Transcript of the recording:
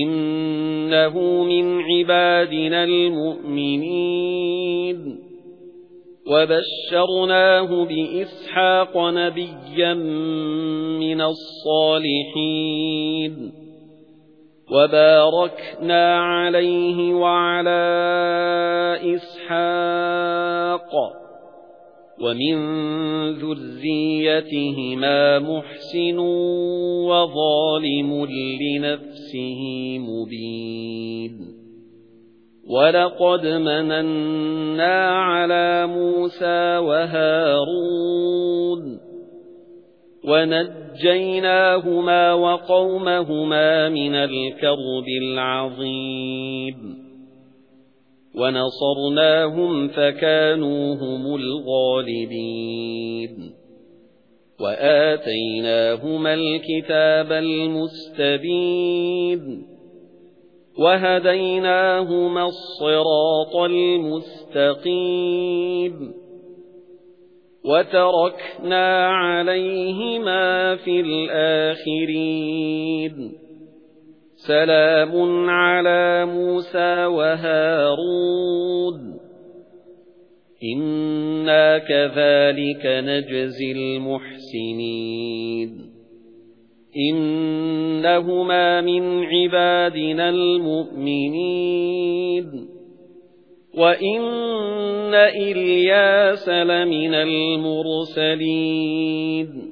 إِنَّهُ مِنْ عِبَادِنَا الْمُؤْمِنِينَ. وَبَشَّرْنَاهُ بِإِسْحَاقَ نَبِيًّا مِنَ الصَّالِحِينَ. وَبَارَكْنَا عَلَيْهِ وَعَلَى إِسْحَاقَ وَمِن ذُرِّيَّتِهِمَا مُحْسِنٌ وَظَالِمٌ لِنَفْسِهِ مُبِينٌ. وَلَقَدْ مَنَنَّا عَلَى مُوسَى وَهَارُونَ وَنَجَّيْنَاهُمَا وَقَوْمَهُمَا مِنَ الْكَرْبِ الْعَظِيمِ. وَنَصَرْنَاهُمْ فَكَانُوا هُمُ الْغَالِبِينَ. وَآتَيْنَاهُمَا الْكِتَابَ الْمُسْتَبِينَ. وَهَدَيْنَاهُمَا الصِّرَاطَ الْمُسْتَقِيمَ. وَتَرَكْنَا عَلَيْهِمَا فِي الْآخِرِينَ. سَلَامٌ عَلَى مُوسَى وَهَارُونَ. إِنَّا كَذَلِكَ نَجْزِي الْمُحْسِنِينَ. إِنَّهُمَا مِنْ عِبَادِنَا الْمُؤْمِنِينَ. وَإِنَّ إِلْيَاسَ لَمِنَ الْمُرْسَلِينَ.